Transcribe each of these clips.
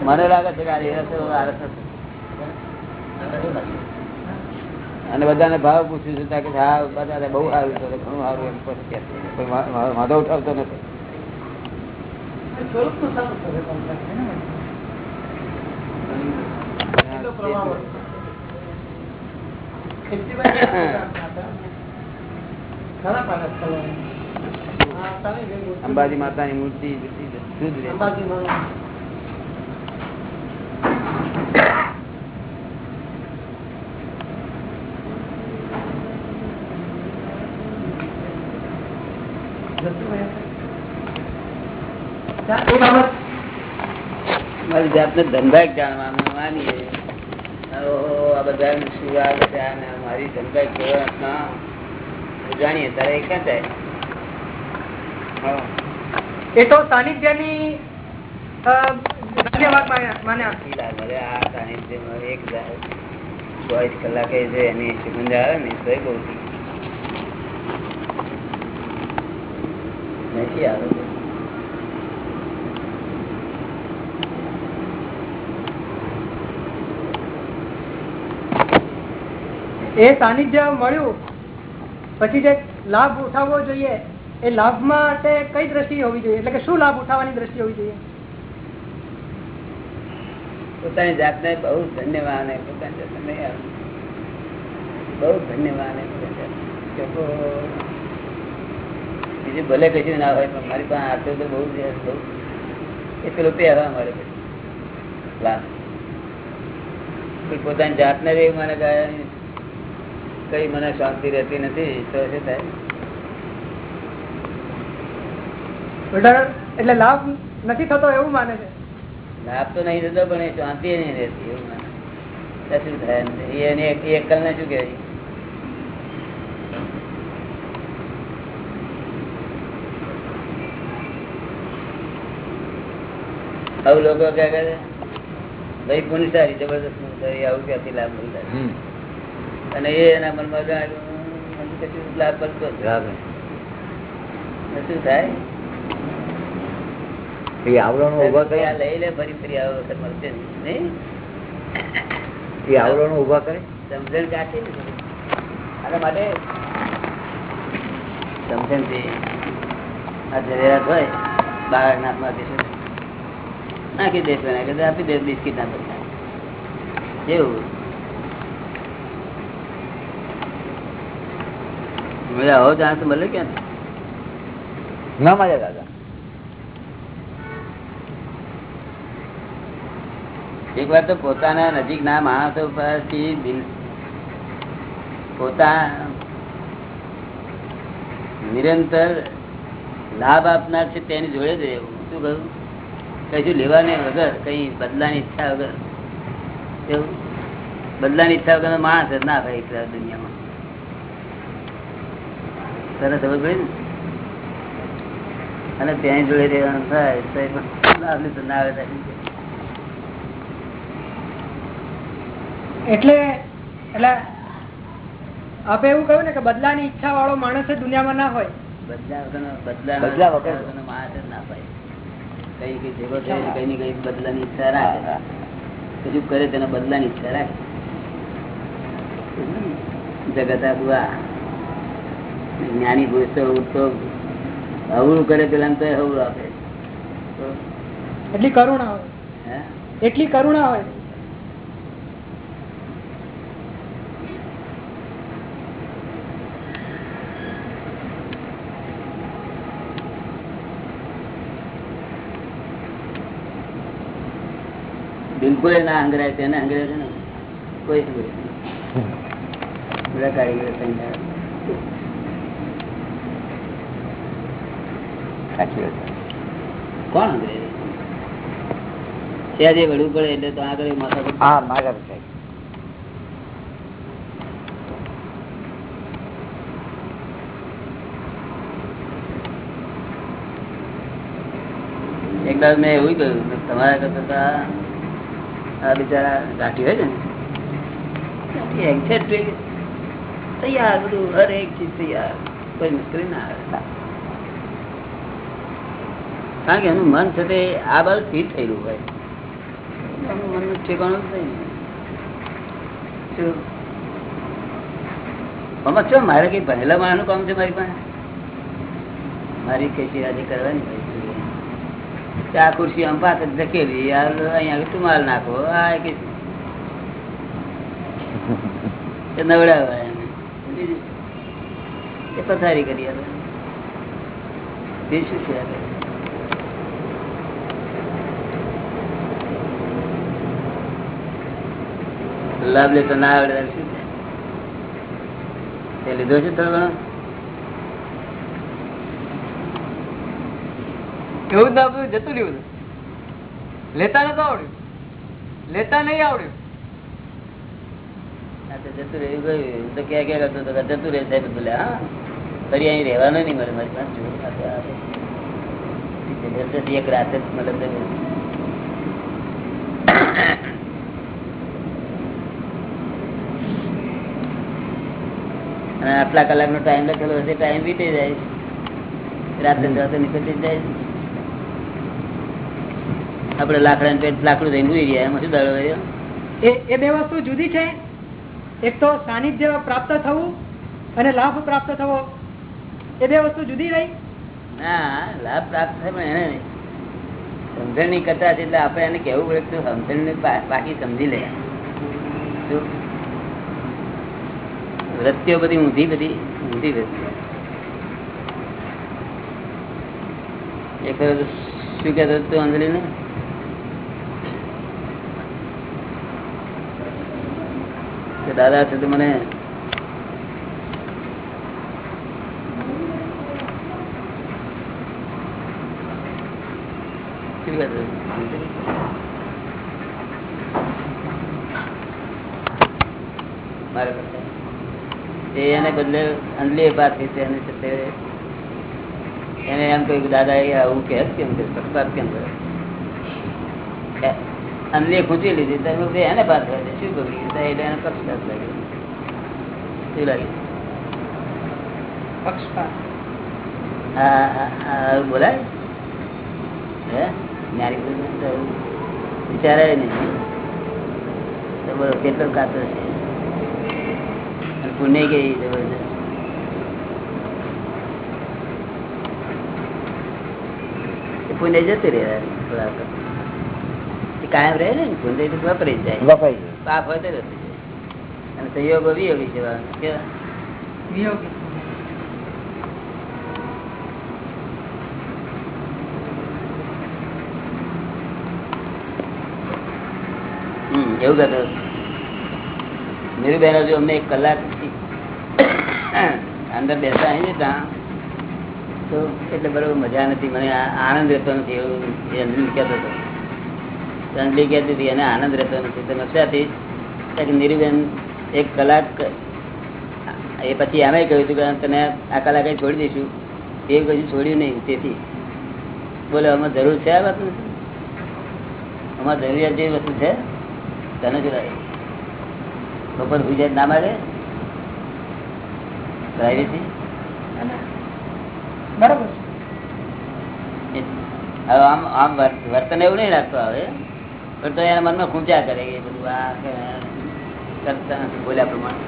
મને લાગે છે અને બધાને ભાવ પૂછ્યું છે ત્યાં કે હા બધાને બહુ સારું છે ઘણું સારું એમ પણ કોઈ વાંધો ઉઠાવતો નથી. સ્વરૂપનું અંબાજી માતાની મૂર્તિ બધી મારી જાતને ધંધાક જાણવાનું માનીએ. આ બધા શું આવે છે? મારી ધંધા કેવા જાણીએ તારે ક્યાં જાય? એ તો ચોવીસ કલાકે જો એની સુગંધ આવે ને તો એ બહુ નથી આવે એ સાનિધ્ય મળ્યું. પછી જે લાભ ઉઠાવવો જોઈએ, એ લાભ માટે કઈ દ્રષ્ટિ હોવી જોઈએ? એટલે કે શું લાભ ઉઠાવવાની દ્રષ્ટિ હોવી જોઈએ? પોતાની જાતને બહુ ધન્યવાદ બહુ ધન્યવાદ બીજું ભલે કશું ના હોય, પણ મારી પાસે આટલું તો બહુ બહુ. એ પેલો પહેરવા મળે પછી. પોતાની જાતને એવું મને કહે કઈ મને શાંતિ રહેતી નથી તો શું થાય? એટલે લાભ નથી થતો એવું માને છે? લાભ તો નહીં થતો પણ એ શાંતિ નહીં રહેતી એવું માને. શું થાય એ એને એ અક્કલ ને શું કહેવાય આવું લોકો ક્યાં કરે? ભાઈ પુણ્ય સારી જબરદસ્ત સારી આવું ક્યાંથી લાભ મળતા અને એ એના મનમાં કશું લાભ શું થાય? એ આવરણો ઊભા આ લઈ લે ફરી ફરી આ વખત મળશે નહીં. એ આવરણો ઊભા કરે? સમજણ કાઢી ને આના માટે આ હોય નાખી દેશું આપી દે બિસ્કીટ ના બધા એવું. મેં આવો જાણ મળે ક્યાં ના મજા દાદા. એક વાર તો પોતાના નજીક ના માણસો પરથી દિલ પોતા નિરંતર લાભ આપનાર છે તેની જોડે જ રહેવું. શું કહ્યું? કશું લેવાને વગર કઈ બદલાની ઈચ્છા વગર. એવું? બદલાની ઈચ્છા વગર માણસ જ ના ભાઈ દુનિયામાં. તને સમજ પડી ને? અને ત્યાં જોડે રહેવાનું થાય તો ના આવે એટલે એટલે આપે એવું કહ્યું ને કે બદલાની ઈચ્છા વાળો માણસ દુનિયામાં ના હોય. બદલા બદલા બદલા વગર. માણસ ના પાય કઈ કઈ ભેગો થયો કઈ ને કઈ બદલાની ઈચ્છા રાખે. કશું કરે તેને બદલાની ઈચ્છા રાખે? જગત આ જ્ઞાની પુરુષ તો અવળું કરે પેલા તો અવળું આપે. એટલી કરુણા હોય. એટલી કરુણા હોય. બિલકુલ એ ના તેને અંગરાય છે ને? કોઈ. બધા કારીગરો સંઘાર. સાચી કોણ અંગ્રેજ વળવું પડે એટલે તો આગળ હા મારા એક દાડો મેં એવું કહ્યું તમારા કરતા આ- બિચારા ગાંઠી હોય છે ને. તૈયાર બધું હરેક ચીજ તૈયાર. કોઈ મુશ્કેલી ના આવે. કારણ કે એનું મન છે તે આ બાજુ સ્થિર થયેલું હોય. એનું મનનું ઠેકાણું જ નહીં. આમાં મારે કઈ પહેલા માનું કામ છે મારી પાસે? મારી કઈ રાજી કરવાની. આ ખુરશી આમ પાછળ ધકેલી અહીંયા ટુમાલ નાખો આ કે નવડાવે એ પથારી કરી આપે. શું છે આપણે? લાભ લેતો ના આવડે શું? છે લીધો છે થોડો ઘણો? એવું ના બધું જતું રહ્યું બધું. લેતા નતું આવડ્યું. લેતા નહીં આવડ્યું. જતું રહ્યું ગયું. તો ક્યાં ક્યાં કરતો હતો જતું રહે સાહેબ બોલે હા. ફરી અહીં રહેવાનું નહીં મારે મારી પાસે એક રાતે મતલબ તો અને આટલા કલાકનો ટાઈમ લખેલો હશે ટાઈમ વીતી જાય. રાત્રે રાતે નીકળી જાય. આપડે લાકડા પેટ લાકડું થઈને ઉઈ રહ્યા એમાં શું દાડો રહ્યો એ એ બે વસ્તુ જુદી છે. એક તો સાનિધ્ય પ્રાપ્ત થવું અને લાભ પ્રાપ્ત થવો. એ બે વસ્તુ જુદી રહી. ના લાભ પ્રાપ્ત થાય પણ એને નહીં. સમજણની કરતા છે એટલે આપણે એને કેવું પડે તો સમજણ ને બાકી સમજી લે? વૃત્તિઓ બધી ઊંધી બધી, ઊંધી વૃત્તિઓ એક વખત શું કહેતો તું અંજલિ ને દાદા છે તો મને મારે કરતા. એ એને બદલે અંજલિ પાછી છે એને છે તે એને એમ કહ્યું કે દાદા એ આવું કે કેમ કરે? પક્ષપાત કેમ કરે? એ- અંજલિએ ખૂંચી લીધી તો એમ કે એને પાસ થાય શું બગડી ગયું? તો એટલે એને પક્ષપાત લાગ્યો શું લાગ્યું પક્ષપાત. આ આ- આ આવું બોલાય. હે? જ્ઞાની પુરુષને તો આવું. વિચારાય નહીં. તો બોલો કેટલો કાચો છે? અને ગઈ જબરજસ્ત એ જતું રહે કાયમ રહે ને પુણે તો વપરાઈ જાય. ગયું. પાપ વધે જતું જાય. અને સહયોગ વિયોગી છે કેવા? વિયોગી. એવું કહેતો નીરુબેન હજુ અમને એક કલાક અંદર બેસતા અહીં જતા તો એટલે બરોબર મજા નથી. મને આનંદ રહેતો નથી એવું એ અંજલિ કહેતો હતો. અંજલિ કહેતી હતી, એને આનંદ રહેતો નથી. તો નશાથી કે નીરુબેન એક કલાક, એ પછી એમ કહ્યું હતું કે તને આ કલાકે છોડી દઈશું. એ કશું છોડ્યું નહીં તેથી. બોલે, આમાં જરૂર છે આ વાત નથી આમાં જરૂરિયાત જેવી વસ્તુ છે. તને જ લાગે? બપોર ગુજરાત ના મળે પ્રાઇવેસી બરાબર. હવે આમ આમ વર્તન એવું નહીં રાખતો આવે પણ તો એના મનમાં ખૂંચ્યા કરે એ બધું આ કરતા નથી બોલ્યા પ્રમાણે.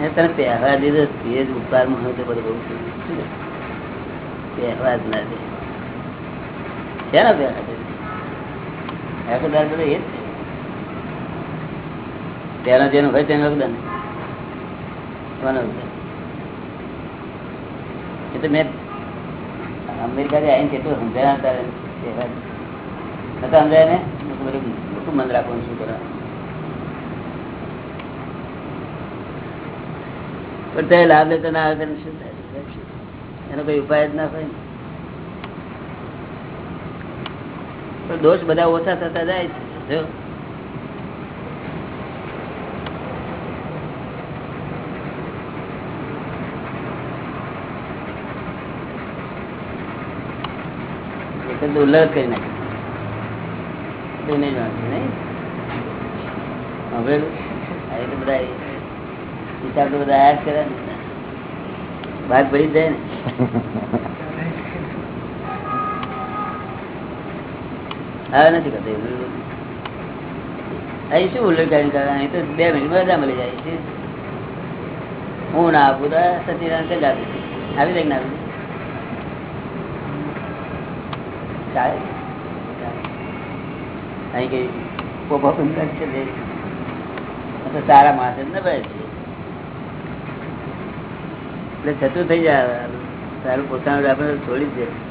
એ તને પહેરવા દીધો જ ઉપકારમાં હોય તો બધું બહુ પહેરવા જ ના દે. શેના પહેરવા દે હકદાર બધું હોય તેનું તો મેં અમેરિકાથી આવીને કેટલું સમજાયા તારે નતા સમજાય ને? મોટું મન રાખવાનું શું કરવા પણ તે લાભ લેતા ના આવે એનો કોઈ ઉપાય જ ના હોય ને. પણ દોષ બધા ઓછા થતા જાય છે ઉલ્લંઘન કરી નાખે. નહીં બધા હિસાબ તો બધા આયા કરે ભાગ ભરી જાય ને. નથી કરતો અહીં શું ઉલ્લેખ કરીને કરે? અહીં તો બે મિનિટ બધા મળી જાય છે. હું ના આપું તો સત્યનારાયણ કઈ જ આપી દે. આવી જાય ના? ચાલે. અહીં કઈ પોપા પણ કરશે સારા માણસ ને ભાઈ. એટલે થતું થઈ જાય. તારું પોતાનું આપણે છોડી દે.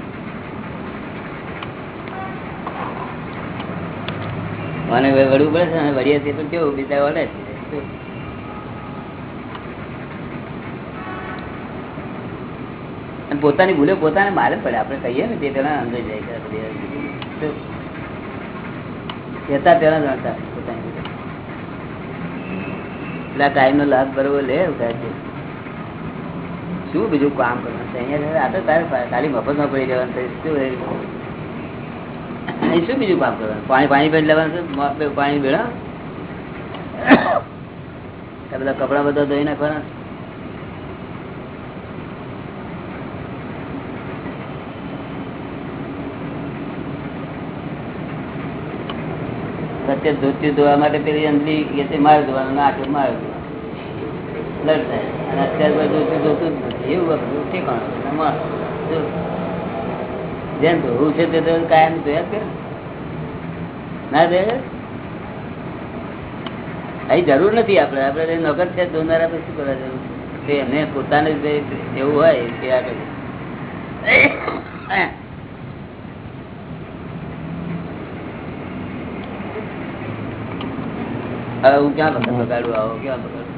મને વળવું પડે છે ને વળીએ પણ કેવું, બીજા વળે છે અને પોતાની ભૂલે પોતાને મારે પડે, આપણે કહીએ ને, તે પેલા અંદર જાય કહેતા પેલા જાણતા પોતાની. એટલે ટાઈમ નો લાભ બરોબર લે છે શું બીજું કામ કરવાનું અહીંયા આ તો તારે ખાલી મફતમાં પડી જવાનું શું? અહીં શું બીજું પાપ કરવાનું? પાણી પાણી પી લેવાનું છે? પાણી ભેળા? બધા કપડા બધા ધોઈ નાખવાના સત્ય ધોતી ધોવા માટે પેલી અંજલી કે મારે ધોવાનું નાખે મારે ધોવાનું. અને અત્યારે ધોતી ધોતું જ નથી. એવું ઠેકાણું જેમ ધોવું છે તે કાયમ ધોયા કે. ના દે અહીં જરૂર નથી આપણે. આપણે નગર છે ધોનારા પછી કરવા જરૂર છે. એને પોતાને એવું હોય તે આગળ હવે હું ક્યાં વખત બગાડું આવો, ક્યાં બગાડું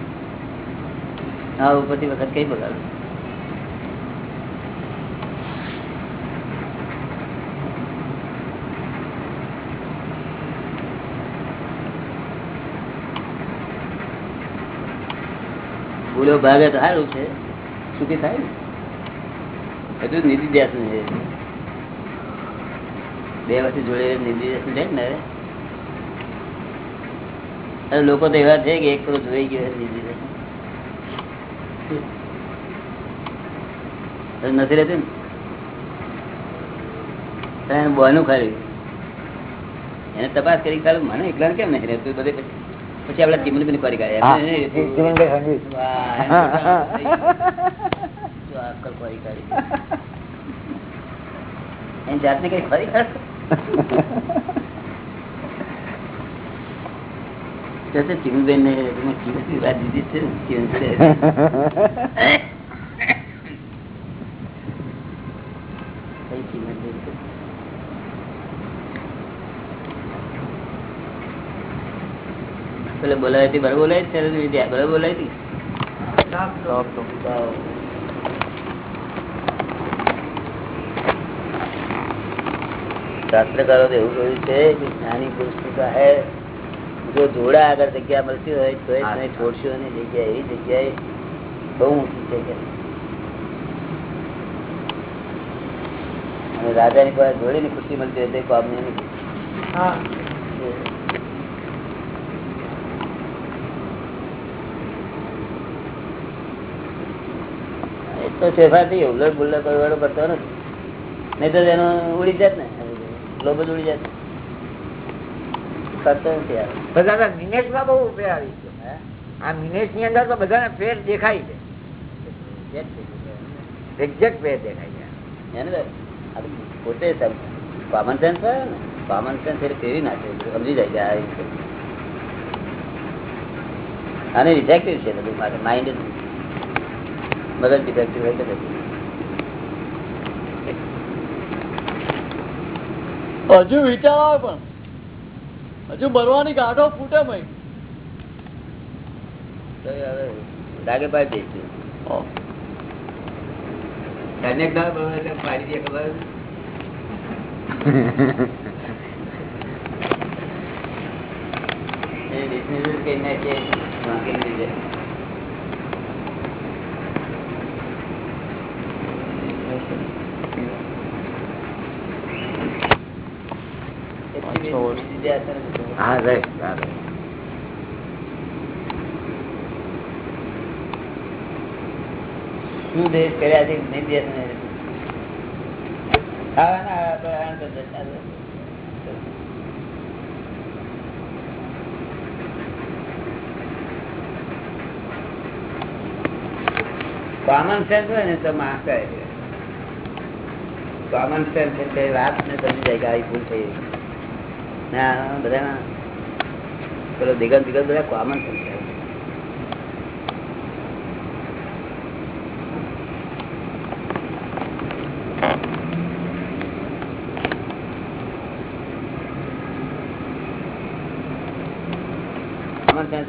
હા, ઉપરથી વખત કઈ બગાડું? ભૂલો ભાગે સારું છે. સુખી થાય ને? હજુ નિધિ ધ્યાસ બે વર્ષથી જોડે નિધિ ધ્યાસ છે ને અરે લોકો તો એવા છે કે એક તો જોઈ ગયો છે નિધિ ધ્યાસ. નથી રહેતું ને? બોનું ખાલી. એને તપાસ કરી ખાલી મને એકલા કેમ નથી રહેતું? બધે પછી પછી આપડે પેલી કરી ગયું. ખોરી. જાતને કઈ ખરી ચીમનબેન ને વાત દીધી છે ને, ચીમનબેન. કઈ ચીમનબેન છે? પેલે બોલાવી હતી બરાબર બોલાવી હતી ત્યારે વિદ્યા બરાબર બોલાવી હતી? શાસ્ત્રકારો તો એવું કહ્યું છે કે જ્ઞાની પુરુષની પાસે જો જોડા આગળ જગ્યા મળતી હોય તો એ તમે છોડશો ની જગ્યા એવી જગ્યાએ બહુ ઊંચી છે કે. અને રાજાની પાસે જોડીની ખુરશી મળતી હોય તો એ કામની નથી હા એ તો ફેરફાર થઈ ગયો. ઉલટ બુલ્લટ કરવાનો કરતો નથી. નહીં તો એનો ઉડી જાત ને. લોબજ ઉડી જાત કરતો નથી બધાના મિનેટમાં બહુ ફેર આવી ગયો. આ મિનેટની અંદર તો બધાને ફેર દેખાય છે. જે જ થઈ ગયું. એક્ઝેક્ટ ફેર દેખાય છે. એને તો આ તો પોતે કોમન સેન્સ હોય ને. કોમન સેન્સ એટલે ફેરવી નાખે. સમજી જાય કે આ. આને રિજેક્ટિવ છે બધું માટે માઇન્ડ મગજ ડિફેક્ટિવ હોય તો હજુ વિચાર આવે પણ. હજુ મરવાની ગાંઠો ફૂટે ડાગે પાડી દઈશું પાડી દે ખબર? એ dismissal કરી નાખીએ, કોમન સેન્સ હોય ને તો માં કહે કોમન સેન્સ એટલે વાત ને તમે જગ્યાએ ભૂલ થઈ ગઈ ના બધા પેલો દિગત દિગત બધા કોમન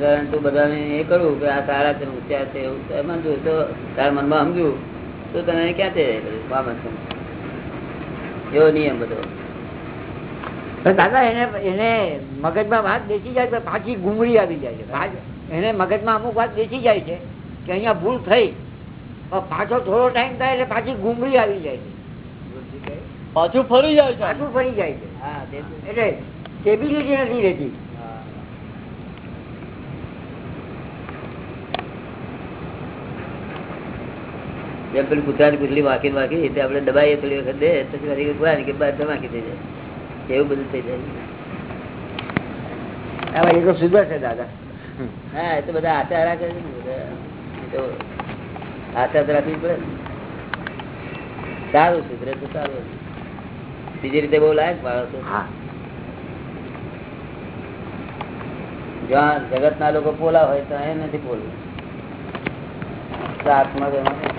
વાળાને તું બધાને એ કરું કે આ સારા છે ઊંચા છે, એવું સમજવું તો તારા મનમાં સમજ્યું, તો તને ક્યાં છે કોમન સેન્સ એવો નિયમ બધો. દાદા એને એને મગજમાં વાત બેસી જાય તો પાછી ગુમડી આવી જાય છે એને મગજમાં અમુક વાત બેસી જાય છે કે અહીંયા ભૂલ થઈ પણ પાછો થોડો ટાઈમ થાય એટલે પાછી ગુમડી આવી જાય છે પાછું ફરી જાય છે પાછું ફરી જાય છે. એટલે સ્ટેબિલિટી નથી રહેતી. જેમ પેલી કૂતરાની કૂતરી વાંકી વાંકી તે આપણે દબાઈએ થોડી વખત દે પછી વાંકી થઈ જાય એવું બધું થઈ જાય. એ તો સુધરશે દાદા. હા એ તો બધા આચાર રાખે છે તો આચાર તો રાખવી પડે સારું સુધરે તો સારું બીજી રીતે બહુ લાયક હા. જ્યાં જગત ના લોકો પોલા હોય તો એ નથી પોલવું આત્મા તો એમાં નહીં.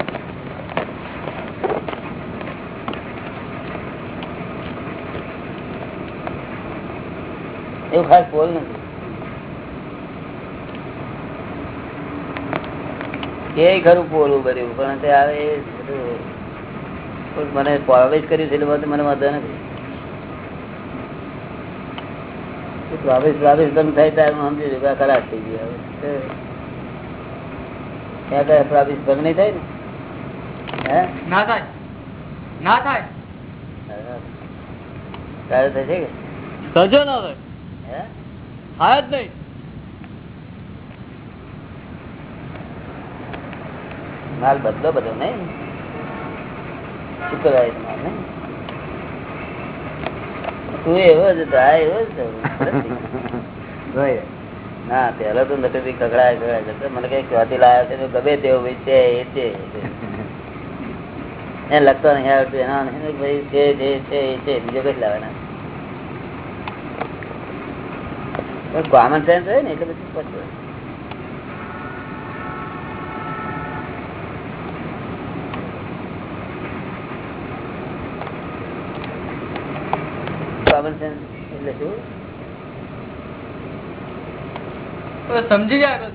એવું ખાસ બોલ નથી એ ખરું પોલું કર્યું પણ તે આવે એ મને પ્રવેશ કર્યું છે એટલે બધું મને વાંધો નથી. પ્રવેશ પ્રવેશ બંધ થાય ત્યારે હું સમજી કે ખરાબ થઈ ગયો હવે. ત્યાં કયા પ્રવેશ ભંગ નહીં થાય ને? હે? ના થાય. ના થાય. તારે થશે કે? સજો ના થાય હે? જ નહીં. માલ બદલો બધો નહીં. શુક્રવારે માલ નહીં? તું એવો જ આ એવો જ ના પેલા તો નથી કગડાય કગડાય કરતો. મને કઈ ક્યાંથી લાવ્યો છે ગમે તેવો ભાઈ છે એ છે. એને લગતો નહીં આવડતું એના ભાઈ છે જે છે એ છે બીજો કઈ લાવવાના. કોમન સેન્સ હોય ને એટલે બધું પછી કોમન સેન્સ એટલે શું? સમજી જાય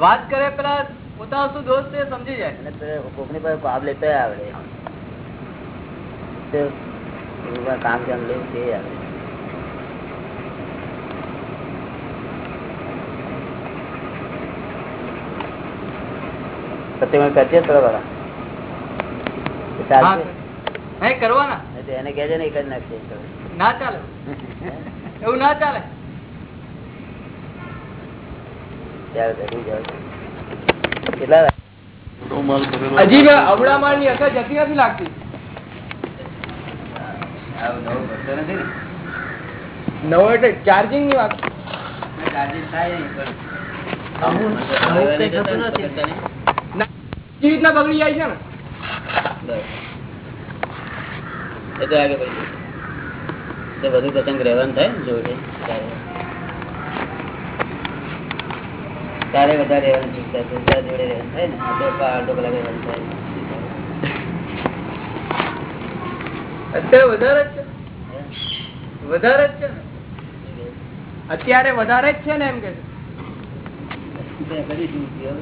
વાત કરે પેલા પોતાનો શું દોષ છે સમજી જાય. કોકની પાસે કામ લેતો આવડે. કામ કામ લેવું તે આવડે. સત્યમાં કરશે થોડા કરવાના? એને કહેજે ને કરી. નાખશે ના ચાલે. એવું ના ની અસર જતી લાગતી. નથી નવો એટલે ચાર્જિંગની વાત. ચાર્જિંગ થાય નહીં પણ આવું હવે નહીં થતું ને, પકડતા નહીં. એ રીતના બગડી જાય છે ને બસ. આગળ પતંગ રહેવાનું થાય ને જોડે તારે વધારે રહેવાનું બધા જોડે રહેવાનું થાય ને? અડધો કલાક રહેવાનું થાય. અત્યારે વધારે જ છે. વધારે જ છે ને? અત્યારે વધારે જ છે ને એમ કે છે. ત્યાં કરીશું ઉપયોગ.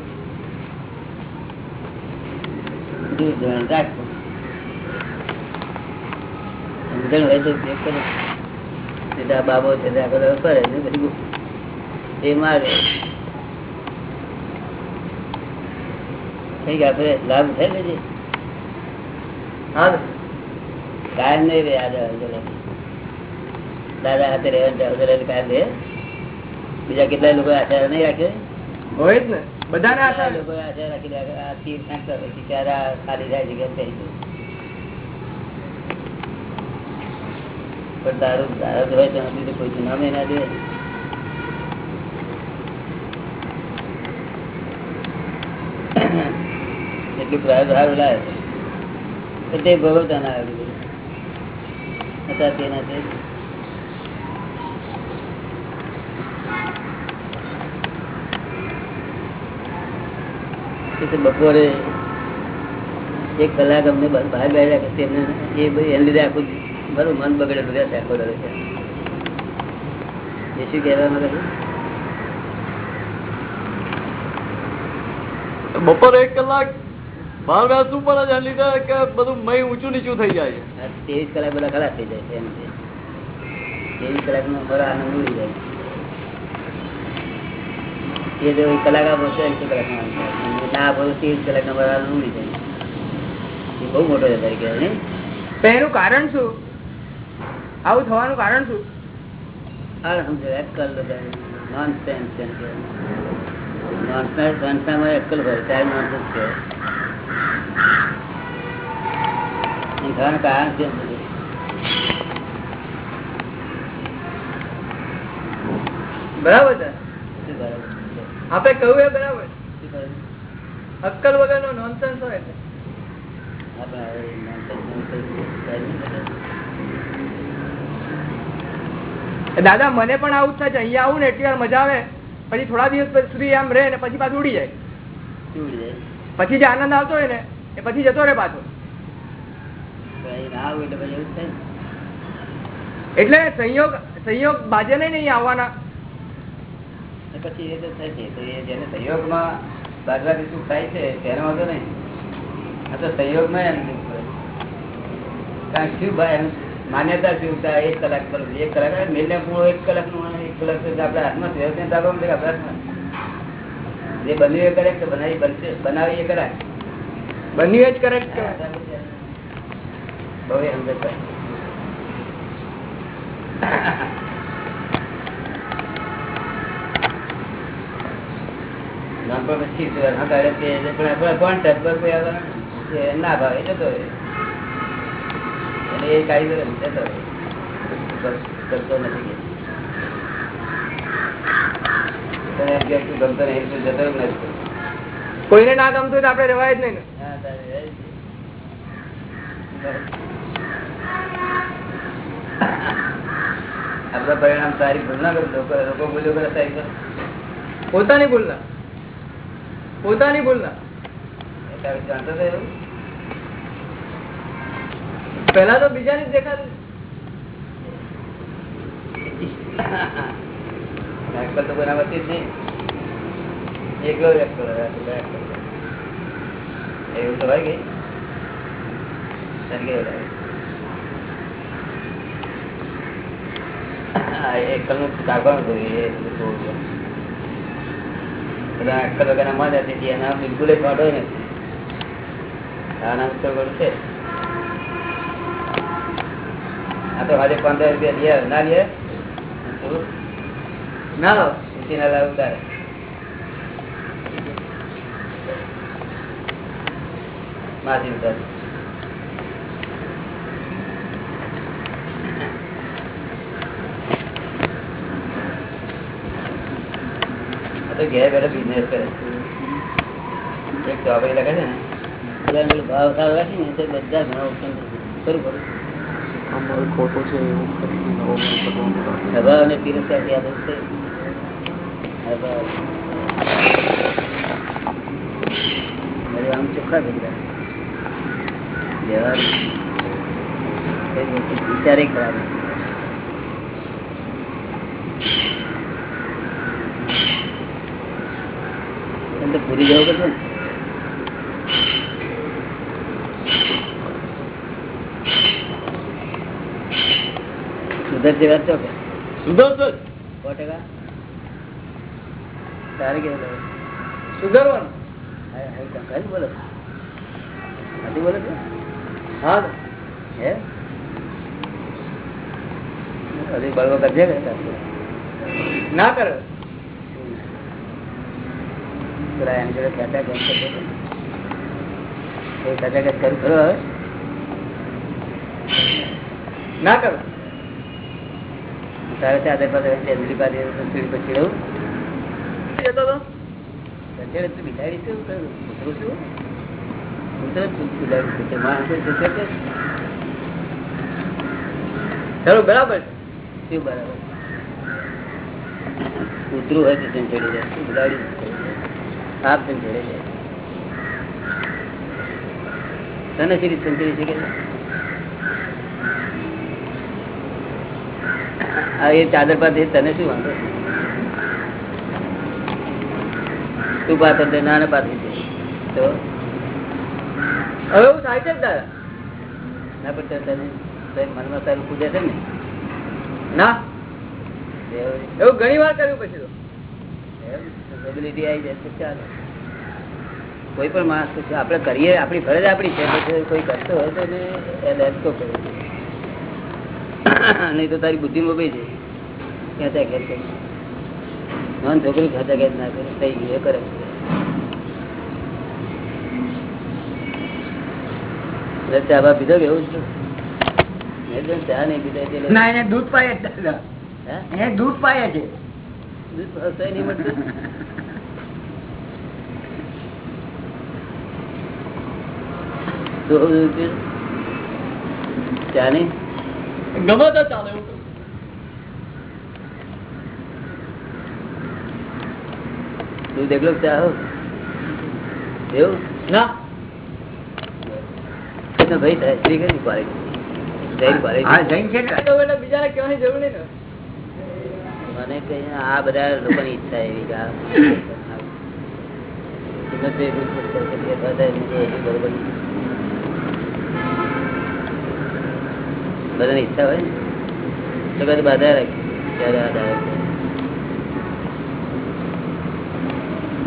લાભ થાય ને હા. કાયમ નહીં રે આજે દાદા હાથે રહેવાનું કાયમ રે બીજા કેટલાય લોકો આચાર નહીં રાખે. હોય જ ને. બધાને આશા લોકો આશા રાખી દે આ તીર ફેંકતા પછી ત્યારે ખાલી જાય જગ્યા થઈ જાય પણ તારું તારા હોય તો નથી તો કોઈ નામે ના દે. એટલું પ્રાય સારું લાવે. તે ભગવતા ના આવ્યું હતા તેના તે બપોરે એક કલાક અમને બહાર બહાર તેમને એ એને લીધે આખું મારું મન બગડે બધા આખો રહે છે. એ શું કહેવા માંગે છે? બપોરે એક કલાક બહાર બેસવું પણ જ લીધે કે બધું મય ઊંચું નીચું થઈ જાય છે. ત્રેવીસ કલાક બધા ખરાબ થઈ જાય છે એમ ત્રેવીસ કલાકનો બરો આનંદ ઉડી જાય એ જો કલાક આપો તો એક કલાકનો ના મારો ઉડી જાય. બહુ મોટો વેપારી કહેવાય કારણ શું? આવું થવાનું કારણ શું. બરાબર છે? શું બરાબર છે? આપે કહ્યું એ બરાબર. શું વગર નો નોનસેન્સ હોય એટલે. દાદા મને પણ આવું થાય છે. અહીંયા આવું ને એટલી વાર મજા આવે પછી થોડા દિવસ પછી સુધી આમ રહે ને પછી પાછું ઉડી જાય? પછી જે આનંદ આવતો હોય ને એ પછી જતો રહે પાછો. એટલે સંયોગ સંયોગ બાજે નહીં આવવાના. પછી એ તો થશે તો એ જેને સહયોગમાં બાજવાથી સુખ થાય છે તેનો વાંધો નહીં. આ તો સહયોગમાં એમ. કારણ શું ભાઈ એમ માન્યતા શું કે એક કલાક પર એક કલાક મેલે પૂરો એક કલાકનું એક કલાક તો આપણા હાથમાં સહયોગ ને છે કે આપણા જે બન્યું એ કરે કે બનાવી બનશે બનાવી એ કરાય. બન્યું એ જ કરે બહુ એ નાનપણ પછી તે પણ કોઈ ને, ના ભાવે જતો એ જતો કરતો નથી કોઈને ના ગમતું હોય તો આપણે રહેવાય જ નહીં ને. આપણા પરિણામ સારી ભૂલ ના કરતો લોકો લોકો ભૂલો કરે સારી પોતાની ભૂલ ભૂલના પોતાની ભૂલ ના પેલા તો બીજાની દેખાતું એકલો જ અક્કલ હોય, આ તો બે અક્કલ હોય. એવું તો હોય ગઈ તને કેવું લાગે? હા, એ અક્કલનું કાઢવાનું હતું, એ બધું તો આજે પંદર રૂપિયા લે ના લે? ના લાવ. ઉતારે. માસી ઉતારે. તો ઘેર બેઠા બિઝનેસ કરે એક ચોપડી લખે છે ને એટલે એનો ભાવ સારો રાખીને તો બધા ઘણા ઓપ્શન ખરું ખરું સ્વભાવ અને તિરસ્કારથી આદત છે સ્વભાવ. અરે આમ ચોખ્ખા થઈ ગયા વ્યવહાર કઈ વસ્તુ વિચારે ખરાબ એમ તો પૂરી જવું પડશે ને સુધરતી વાત તો કે સુધરશે સો ટકા? તારે લાગે? સુધારવાનું. હા, બોલો. નથી બોલો છો? હા. હે? હજી બળવો કરજે ના કરે. પેલા એની જોડે ખેંચા ખેંચ કરતો હતો. એ કરું ખરો. ના કરો. તારે ચાદર પાસે ચંદ્રી પાસે સીડી પર ચીડવું અત્યારે તું બિલાડી છું માણસ બરાબર શું બરાબર કૂતરું હોય તો ચંચડી જાય. શું બિલાડી આપ જોડે જાય તને શ્રી સંતરી છે કે એ ચાદર પાસે તને શું વાંધો? તું પાત્ર નાના પાત્ર તો? હવે એવું થાય છે દાદા ના, પણ તને મનમાં તારું પૂજે છે ને? ના? એવું ઘણી વાર કર્યું પછી તો. એબિલિટી આવી જાય તો ચાલે. કોઈ પણ માણસ આપણે કરીએ આપણી ફરજ આપણી છે. પછી કોઈ કરતો હોય તો એને એ કરે નહીં તો તારી બુદ્ધિ મોબાઈ છે. ખેંચા ખેંચ કરી નોન છોકરી ખેંચા ખેંચ ના કરે. થઈ ગયું એ કરે ચા બા પીધો એવું જ ચા નહીં પીધા દૂધ પાય દૂધ પાય છે. દેખલો નહીં મળતું તો દૂધ પીવું? ચા નહીં ગમે તો ચાલે એવું તો. ના. ભાઈ થાય શ્રી કઈ ક્વોલિટી જૈન હા છે ને? તો બીજાને કહેવાની જરૂર નહીં ને. મને કઈ આ બધા લોકોની ઈચ્છા એવી કે એમ. બધાની ઈચ્છા હોય તો બધું બાધા રાખી ત્યારે આ રાખે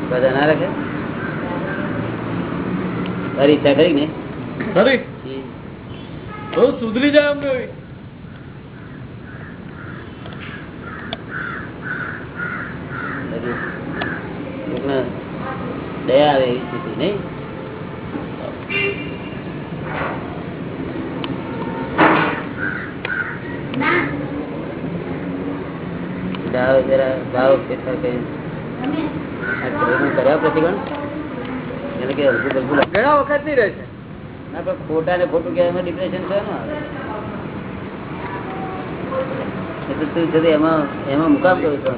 બધા ના રાખે? તારી ઈચ્છા ખરી ને ખરી? બહુ સુધરી જાય અમને એવી. બધું કોકને દયા આવે એવી સ્થિતિ નહીં ભાવ જરા આ શરીરનું કર્યા પ્રતિબંધ એટલે કે હલકું બલકું ઘણા વખતની રહે છે. ના પણ ખોટા ને ખોટું કહેવામાં ડિપ્રેશન છે ને એટલે તું છે એમાં એમાં મુકામ કરું છું?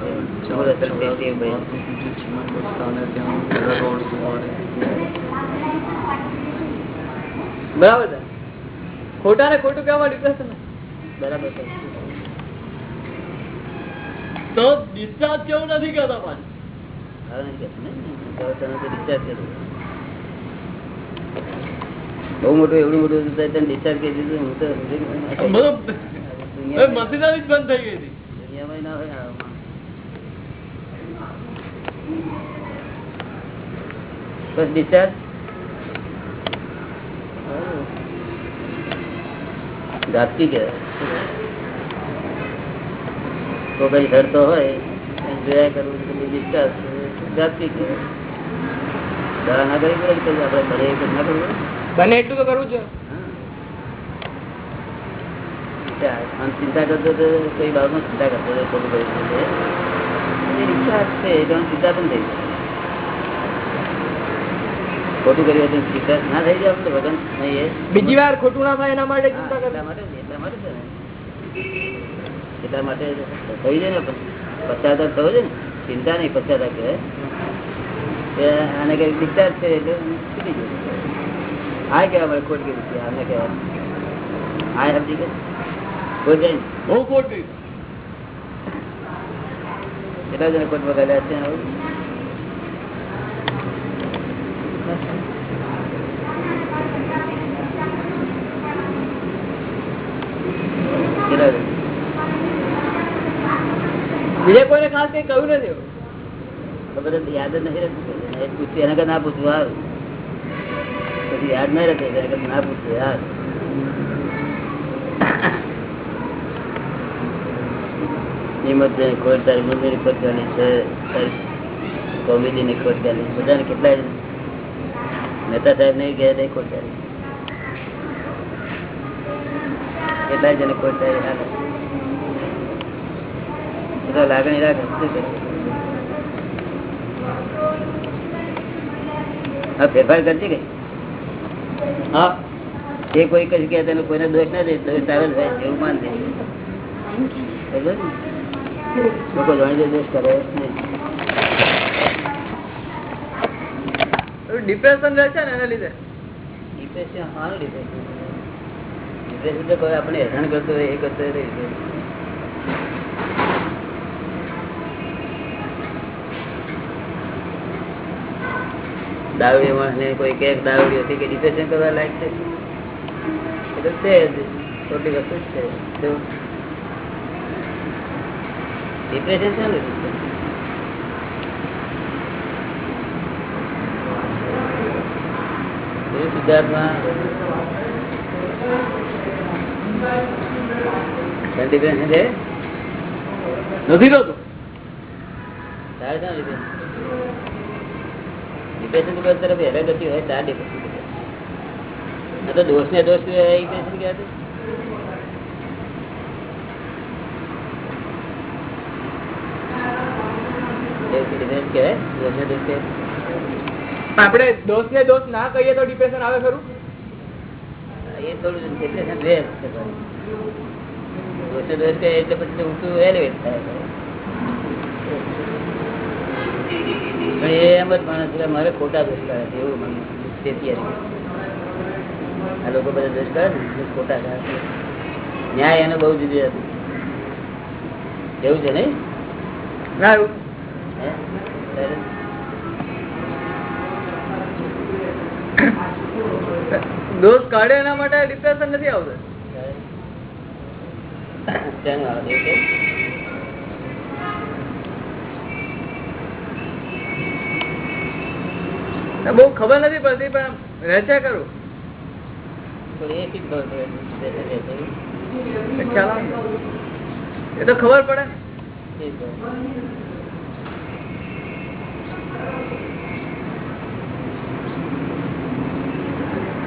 બરાબર છે. ખોટા ને ખોટું કહેવામાં ડિપ્રેશન બરાબર છે. તો ડિસ્ચાર્જ કેવું નથી કરતા પાછું. બહુ મોટું એવડું મોટું તને discharge કરી દીધું. હું તો મશીનરી જ બંધ થઈ ગઈ હતી. દુનિયામાં ના હોય બસ discharge? હા. કહેવાય. તો કઈ ધરતો હોય જોયા કરવું તો કહેવાય દવા ના કરી પડે આપણે ઘરે ના કરવું બને એટલું તો કરવું છે ચિંતા કરતો તો કોઈ બાબતમાં ચિંતા કરતો હતો, ખોટું કરી દે. ઈચ્છા છે એટલે ચિંતા પણ થઈ. ખોટું કર્યું હતું ચિંતા ના થઈ જાય આપણે વગર નહીં બીજી વાર ખોટું ના થાય એના માટે ચિંતા કરતા માટે એટલા માટે છે ને. એટલા માટે થઈ જાય ને પશ્ચાતાપ થયો છે ને ચિંતા નહીં પશ્ચાતાપ કહેવાય. આને કઈ ડિસ્ચાર્જ છે એટલે છૂટી ગયું આ કહેવા મળે ખોટ ગયું છે આને કહેવાય. આ સમજી કે ખોટ જાય બહુ ખોટ કેટલા જણા કોટ વગાડ્યા છે આવું? કેટલા જણા? બીજે કોઈને ખાસ કઈ કહ્યું નથી એવું. ખબર જ યાદ જ નથી રહેતું. એ પૂછ્યું એના કરતા ના પૂછવું સારું. પછી યાદ ના રહે એના કરતા ના પૂછવું યાર હિંમત છે ખોટ તારી મંદિર પચવાની છે, તારી કોમેડી ની ખોટ ચાલી બધાને કેટલાય મહેતા સાહેબ ને ગયા નહીં ખોટ ચાલી કેટલાય જણે ખોટ ચાલી હાલે. એ તો લાગણી રાખે હા ફેરફાર કરજે કઈ હા. એ કોઈ કઈ કે તને કોઈને દોષ ના દે દોષ તારો જ હોય એવું માન દે? લોકો જાણી દે દોષ કરે. ડિપ્રેશન રહે છે ને એના લીધે? ડિપ્રેશન હાલ લીધે ડિપ્રેશન તો કોઈ આપણે હેરાન કરતો હોય એ કરતો હોય. Depression. માણસને કોઈ કે દાવડી હતી કે ડિપ્રેશન કરવા લાયક છે એ છે જ. ખોટી વસ્તુ છે ડિપ્રેશન શાનું એ સિદ્ધાર્થમાં ડિપ્રેશન છે નથી થતું તારે? Depression તો તરફ હેરાન કરતી હોય ત્યાં ડિપ્રેશન. તો દોષ ને દોષ ડિપ્રેશન કહેવાતું. આપણે દોષ ને દોષ ના કહીએ તો ડિપ્રેશન આવે ખરું એ થોડું ડિપ્રેશન રહે છે દોષ ને દોષ કહે એટલે પછી ઊંચું elevate થાય પણ એ એમ જ માણસ મારે ખોટા દોષ કાઢે છે એવું મને આ લોકો બધા દોષ કાઢે ને ખોટા છે. ન્યાય એનો બહુ જુદી હતી. એવું છે નહીં? ત્યારે? દોષ કાઢે એના માટે ડિપ્રેશન નથી આવતું. બહુ ખબર નથી પડતી પણ રહેચા છે એ તો ખબર પડે?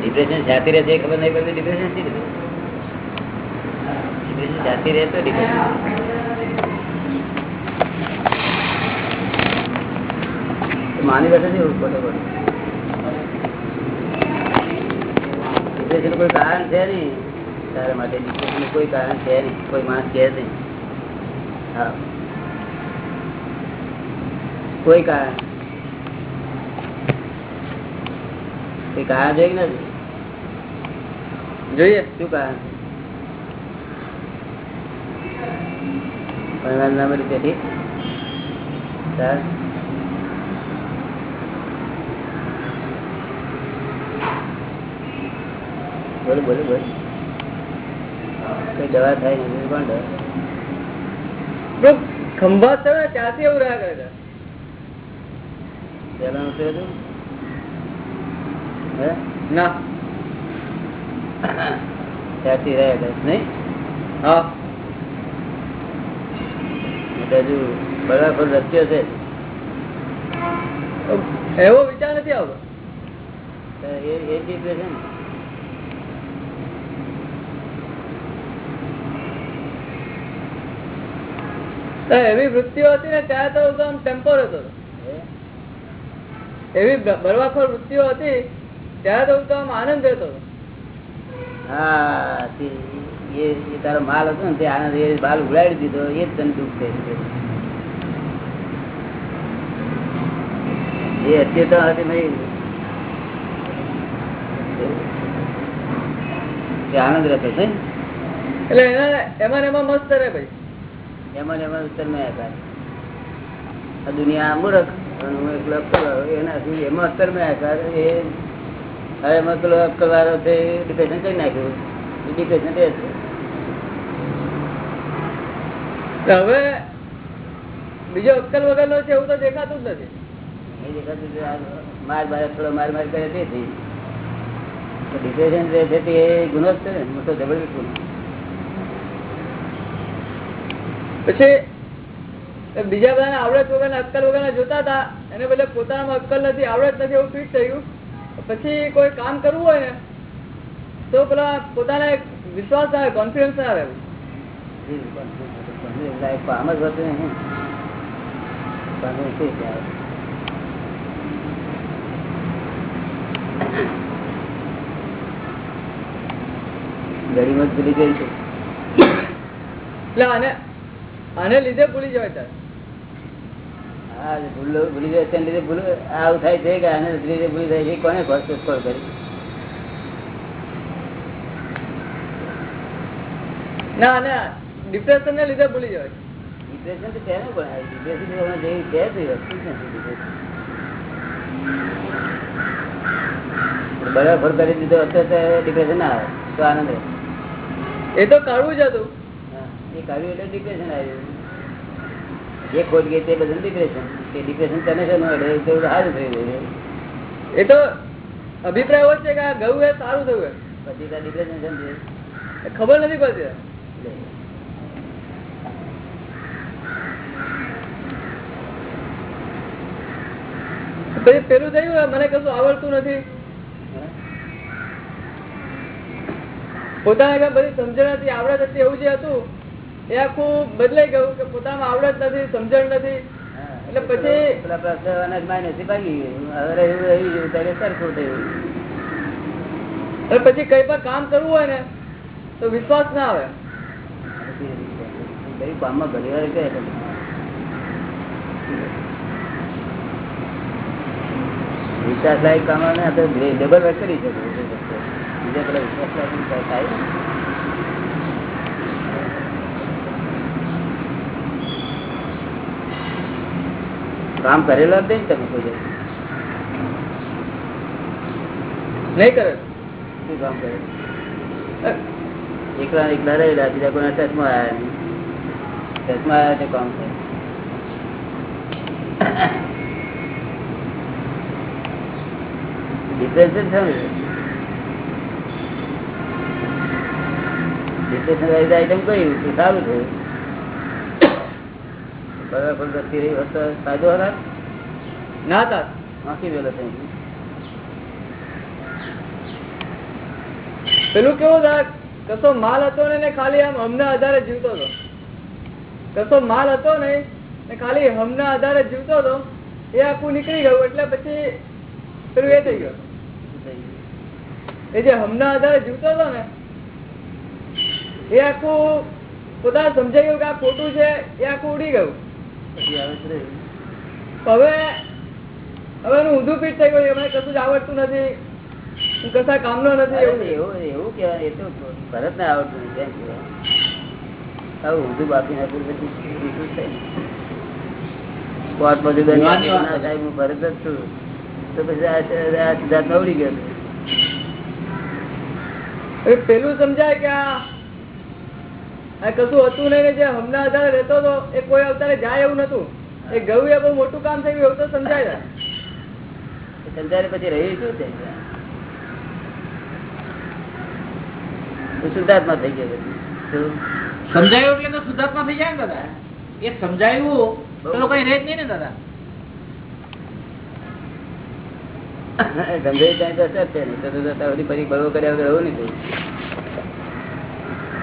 ડિપ્રેશન જાતી રહે છે ખબર નહીં પડતી? ડિપ્રેશન ડિપ્રેશન જાતિ રહે તો ડિપ્રેશન માની બેઠે છે એવું કોઈ કારણ છે નહીં. તારા માટે કોઈ કારણ છે નહીં. કોઈ માણસ કહે નહીં. હા. કોઈ કારણ. કારણ છે કે નથી? જોઈએ, શું કારણ? ભણવાનું નામ રીતે ઠીક ચાલ બોલો બોલો બોલો. કઈ દવા થાય નહીં કોણ દવા બહુ ખંભા છે ને ત્યાંથી એવું રહ્યા કરે છે? પેલા નતું હતું હે? ના. ત્યાંથી રહ્યા કરે? નહીં? હા. એટલે હજુ બરાબર રસ્યો છે. એવો વિચાર નથી આવતો. તો એ એ ડિપ્રેશન તો એવી વૃત્તિઓ હતી ને ત્યાં તો એકદમ ટેમ્પોર હતો. એવી બરવાખોર વૃત્તિઓ હતી ત્યાં તો એકદમ આનંદ હતો. હા એ તારો માલ હતો ને તે આનંદ એ માલ ઉડાડી દીધો એ જ તને દુઃખ છે. એ અત્યતા હતી નહીં આનંદ રહેતો છે એટલે એના એમાં એમાં મસ્ત રહે ભાઈ. એમાં એમાં ઉત્તર મેં આકાર આ દુનિયા મૂર્ખ અને હું એકલો અક્કલ એનાથી એમાં અત્તરમાં આકાર એ હવે એમાં પેલો અક્કલ વાળો છે ડિપ્રેશન કરી નાખ્યું. ડિપ્રેશન રહે છે. હવે બીજો અક્કલ વગર નો છે એવું તો દેખાતું જ નથી. એ દેખાતું માર માર થોડો માર માર કરે તેથી. ડિપ્રેશન રહે છે તે એ ગુનો જ છે ને મોટો જબરદસ્ત ગુનો. પછી બીજા બધાને આવડત વગર અક્કલ વગર જોતા હતા. એને બદલે પોતાનામાં અક્કલ નથી આવડત નથી એવું ફિટ થયું. પછી કોઈ કામ કરવું હોય ને તો પેલા પોતાને વિશ્વાસ આવે કોન્ફિડન્સ ના આવે. ગરીબ જ ભૂલી ગઈ છે. એટલે આને આને લીધે ભૂલી જવાય તારે. હા ભૂલો ભૂલી જાય તેને લીધે ભૂલ આવું થાય છે કે આને લીધે ભૂલી જાય છે કોને ખોટ કરી? ના ના ડિપ્રેશન ને લીધે ભૂલી જવાય. ડિપ્રેશન તો તેને પણ આવ્યું ડિપ્રેશન જેવી છે. બરાબર કરી દીધો હતો ડિપ્રેશન ના આવે તો આનંદ એ તો કાઢવું જ હતું. એ કાઢ્યું એટલે ડિપ્રેશન આવ્યું જે ખોટ ગઈ તે બધું ડિપ્રેશન કે ડિપ્રેશન તને છે એટલે તો સારું થઈ ગયું એ તો અભિપ્રાય એવો છે કે આ ગયું એ સારું થયું પછી ત્યાં ડિપ્રેશન સમજે ખબર નથી પડતી. પછી પેલું થયું મને કશું આવડતું નથી. પોતાને બધી સમજણ હતી આવડત હતી એવું જે હતું. એ આખું બદલાઈ ગયું કે પોતામાં આવડત નથી સમજણ નથી. એટલે પછી- પછી કઈ પણ કામ કરવું હોય ને તો વિશ્વાસ ના આવે. કઈ કામમાં ઘણી વાર કહે વિશ્વાસ લાયક કામ ડબલ વેક કરી શકીએ. બીજા પેલા વિશ્વાસ લાયક થાય. કામ કરેલા જ નહીં તમે કોઈ. નહીં કરે શું કામ કરે? એકલા એકલા રહેલા, બીજા કોઈના ટચમાં આવ્યા નહીં. ટચમાં આવ્યા છે કામ કરે ડિપ્રેશન છે ડિપ્રેશન આઈટમ કયું સારું થયું બરાબર હોત? હતા. ના તાર વાંકી ગયેલો પેલું કેવું થાય? કશો માલ હતો ને ખાલી આમ હમના આધારે જીવતો હતો. કશો માલ હતો ને ખાલી હમના આધારે જીવતો હતો. એ આખું નીકળી ગયું, એટલે પછી પેલું એ થઈ ગયું. એ જે હમના આધારે જીવતો હતો ને, એ આખું પોતાને સમજાઈ ગયું કે આ ખોટું છે, એ આખું ઉડી ગયું. હવે હવે હું ઊંધું પીઠ થઈ ગયું એમને કશું જ આવડતું નથી. હું કશા કામનો નથી એવું. એવું એવું કહેવાય. એ તો ભરત ને આવડતું કહેવાય. આવું ઊંધું બાપી નથી પછી હું ભરત જ છું. તો પછી આ આ સિદ્ધાર્થ નવડી ગયો પેલું સમજાય કે આ કશું હતું નહીં જે હમણાં આધારે રહેતો હતો એ કોઈ અવતારે જાય એવું નતું એ ગયું એ બહુ મોટું કામ થઈ ગયું એવું તો સમજાય જાય સમજાય પછી રહી શું શુદ્ધાત્મા થઈ ગયો સમજાયું એટલે તો શુદ્ધાત્મા થઈ જાય ને દાદા. એ સમજાયું તો કઈ રેત નહીં ને દાદા. સમજાય ત્યાં તો અસર છે નહીં તો તો ત્યાં સુધી ફરી બળવો કર્યા વગર રહું નહીં જો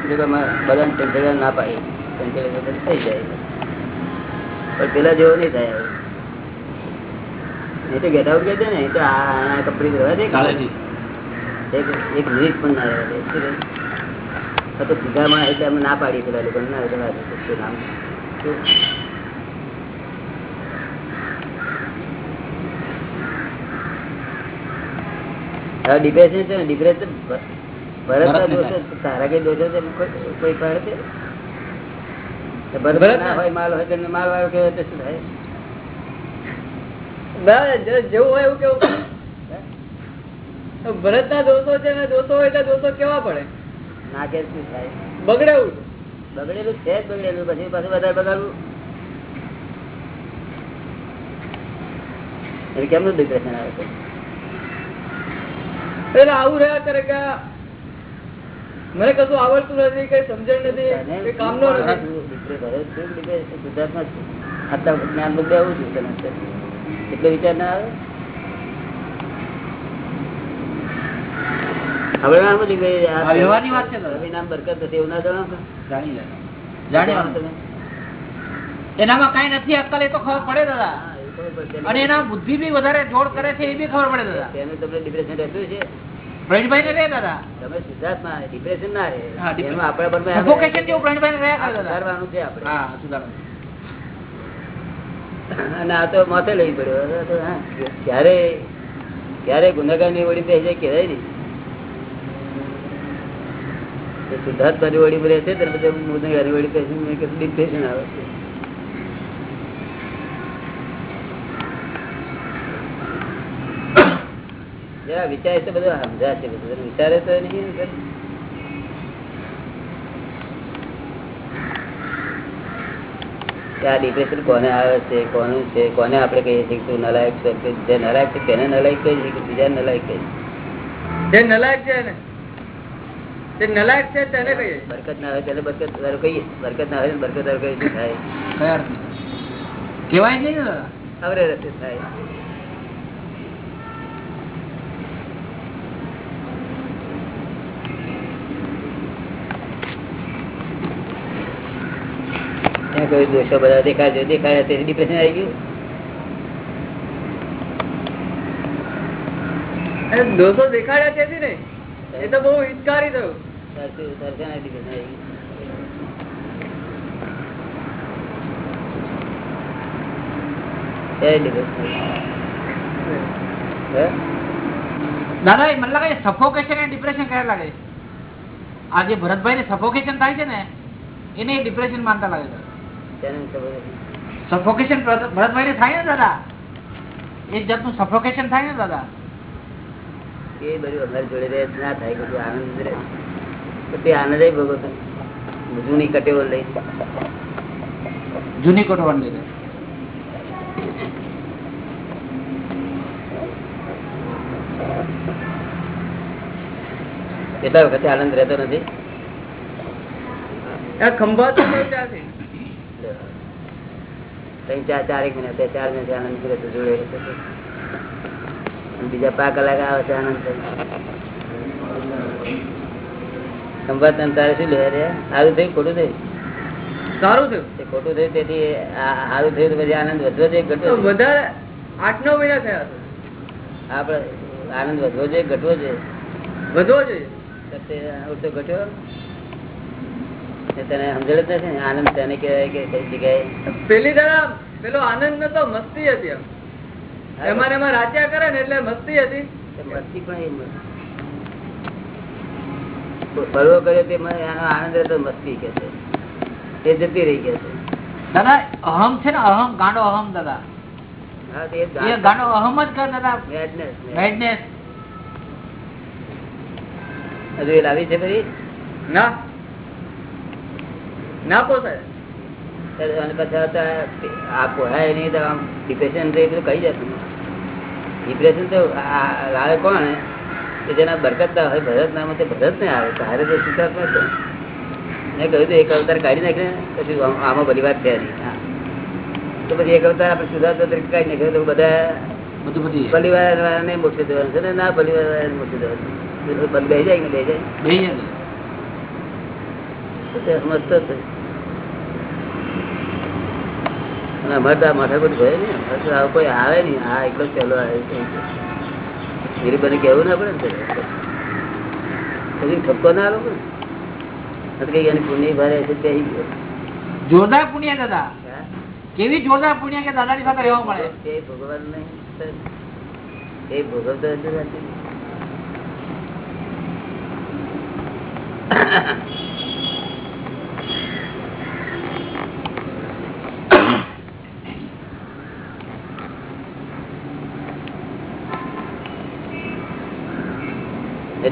બધાને ટેમ્પરેચર ના પાડીએ. ટેમ્પરેચર થઈ જાય. પણ પેલા જેવો નહીં થાય. એ તો ગેટ આઉટ કહે ને એ તો આ કપડી રહેવા દે એક એક મિનિટ પણ ના રહેવા દે. તો સીધામાં એટલે અમે ના પાડીએ પેલા લોકોને ના રહેવા દે. શું નામ? ડિપ્રેશન છે ને ડિપ્રેશન તારા કઈ દોષો છે કોઈ કોઈ છે? ભરત ના હોય માલ હોય તો માલ વાળો કેવો શું થાય? જેવું હોય એવું કેવું ભરત ના દોષો છે ને દોષો હોય એટલે દોષો કેવા પડે? ના કે શું થાય? બગડેવું બગડેલું છે જ બગડેલું. પછી પાછું વધારે બગાડવું. કેમનું ડિપ્રેશન આવે છે? એટલે આવું રહ્યા કરે કે મને કશું આવડતું નથી કઈ સમજણ નથી કામ નો ડિપ્રેશન આટલા જ્ઞાન બધું આવું છું તને એટલો વિચાર ના આવે? હવે વાત છે નામ બરકત હતી એવું ના જાણી તમે? એનામાં કઈ નથી અક્કલ એ તો ખબર પડે દાદા. અને એના બુદ્ધિ બી વધારે જોડ કરે છે એ બી ખબર પડે દાદા. તમને ડિપ્રેશન રહેતું છે પ્રવીણભાઈ ને રે દાદા? તમે સિદ્ધાર્થમાં ડિપ્રેશન ના રહે. એનું આપણા બરાબર આવે. Suffocation જેવું પ્રવીણભાઈ ને રહ્યા આ કરે દાદા? સુધારવાનું છે આપણે. હા સુધારવાનું. અને આ તો માથે લઈ પડ્યો. ક્યારે ક્યારે ગુનેગારની વડી થઈ જાય કહેવાય નહીં સિદ્ધાર્થ મારી વડી પર રહેશે ત્યારે બધા ગુનેગાર વડી ડિપ્રેશન આવે છે. વિચાર તો બધું સમજાશે બધું વિચારે તો નહીં આ ડિપ્રેશન કોને આવે છે કોનું છે કોને આપણે કહીએ છીએ તું નલાયક છો? કે જે નલાયક છે તેને નલાયક કહીએ છીએ કે બીજા નલાયક કહીએ? જે નલાયક છે ને જે નલાયક છે તેને કહીએ બરકત ના આવે તેને બરકત વાળું કહીએ. બરકત ના આવે બરકત વાળું કહીએ શું થાય? કયા કહેવાય નહીં ને આવરે રસ્તે થાય. ત્યાં કોઈ દોષો બધા દેખાડજો દેખાડે તે ડિપ્રેશન આવી ગયું દોષો દેખાડ્યા તેથી ને એ તો બહુ હિતકારી થયું? દાદા એ મને લાગે સફોકેશન અને ડિપ્રેશન કયા લાગે છે? આ જે ભરતભાઈ ને સફોકેશન થાય છે ને એને ડિપ્રેશન માનતા લાગે છે. સફોકેશન ભરતભાઈ ને થાય ને દાદા? એક જાતનું સફોકેશન થાય ને દાદા? એ બધું અમારી જોડે રહે ના થાય બધું આનંદ રહે. પછી આનંદ ભોગવતો જૂની કટેવો લઈ. જૂની કોટવાન લઈ કેટલા વખતે આનંદ રહેતો નથી? આ ખંભા તો બહુ ત્યાંથી ત્રણ ચાર ચારેક મહિના બે ચાર મહિના આનંદ કરે તો જોડે રહેતો હતો. અને બીજા પાંચ કલાક આવે છે આનંદ તારે શું લે સારું થયું ખોટું થયું? સારું થયું. ખોટું થયું તેથી આ સારું થયું તો પછી આનંદ વધવો જોઈએ ઘટવો વધારે આઠ નવ મહિના થયા આપડે આનંદ વધવો જોઈએ ઘટવો જોઈએ? વધવો જોઈએ. ઘટ્યો? તને સમજણ જ નથી આનંદ તેને કહેવાય કે કઈ જગ્યાએ પેલી તરફ પેલો આનંદ નતો મસ્તી હતી એમાં. એમાં રાચ્યા કરે ને એટલે મસ્તી હતી. મસ્તી પણ ફરવો કર્યો તે એનો આનંદ રહેતો મસ્તી કે છે. એ જતી રહી ગયા છે. દાદા અહમ છે ને અહમ ગાંડો અહમ દાદા. ગાંડો. અહમ જ કર દાદા. મેડનેસ મેડનેસ હજુ એ લાવી છે ફરી ના. ના પોસાય? અને પછી આ આ નહીં તો આમ ડિપ્રેશન તો એટલું કહી જતું ડિપ્રેશન તો લાવે કોણ? કે જેના બરકત ના હોય ભરત ના મતે ભરત ને આવે તારે તો. છે મેં કહ્યું તો એક અવતાર કાઢી નાખે પછી આમાં બધી વાત થયા નહીં. તો પછી એક અવતાર આપણે સુધાર તરીકે કાઢી નાખે તો બધા પરિવાર વાળાને મોક્ષ દેવાનું છે ને ના પરિવાર વાળાને મોક્ષે દેવાનું બેસી જાય કે બે જાય? બે સમજતો જ નથી. અને અમારે તો માથાકૂટ ભય ને આવું કોઈ આવે નહીં. આ એકલો પહેલો આવે છે. કહેવું ના પડે ને પછી ઠપકો ના આલો ને? કઈ એની પુણ્ય ભારે છે તે જોરદાર પુણ્ય દાદા. કેવી જોરદાર પુણ્ય કે દાદાની સાથે રહેવા મળે? એ ભગવાન નહીં એ ભોગવતો હશે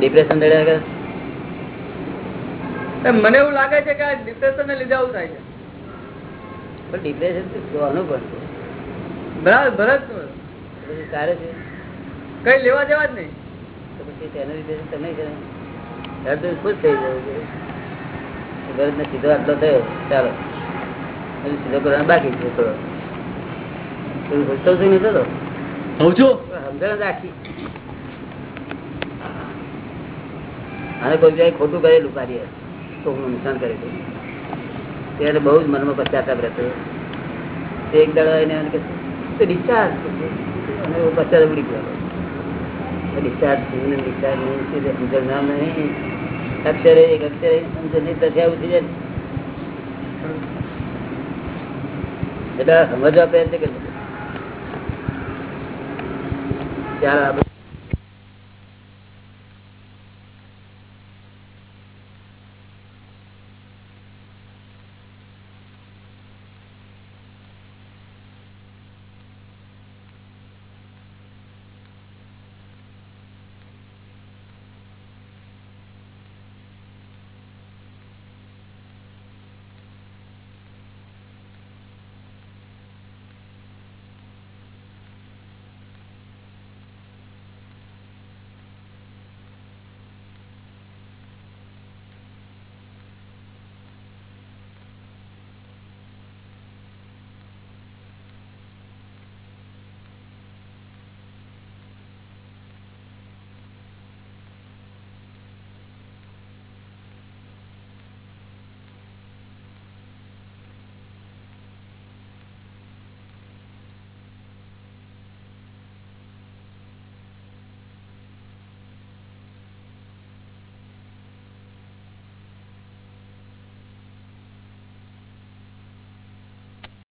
ડિપ્રેશન દડ્યા કરે મને એવું લાગે છે કે ડિપ્રેશન ને લીધે આવું થાય છે. પણ ડિપ્રેશન જોવાનું પણ છે. ભરત ભરત પછી તારે છે? કઈ લેવા દેવા જ નહીં. તો પછી તેના લીધે તમે કરે ત્યારે તો ખુશ થઈ જવું ભરત ને સીધો આટલો થયો ચાલો. સીધો કરવાનો બાકી છે થોડો. તું સમજણ રાખી. અને કોઈ જગ્યાએ ખોટું કરેલું કાર્ય કોકનું નુકસાન કરેલું ત્યારે બહુ જ મનમાં પશ્ચાતાપ રહેતો. એક દાડો એને કે ડિસ્ચાર્જ અને પશ્ચાતાપ ઉડી ગયો. ડિસ્ચાર્જ થયું ડિસ્ચાર્જ સમજણ નહીં. અક્ષરે, એક અક્ષરે સમજણ નહીં આવું થઈ જાય. એટલે સમજવા પ્રયત્ન કરજો ત્યારે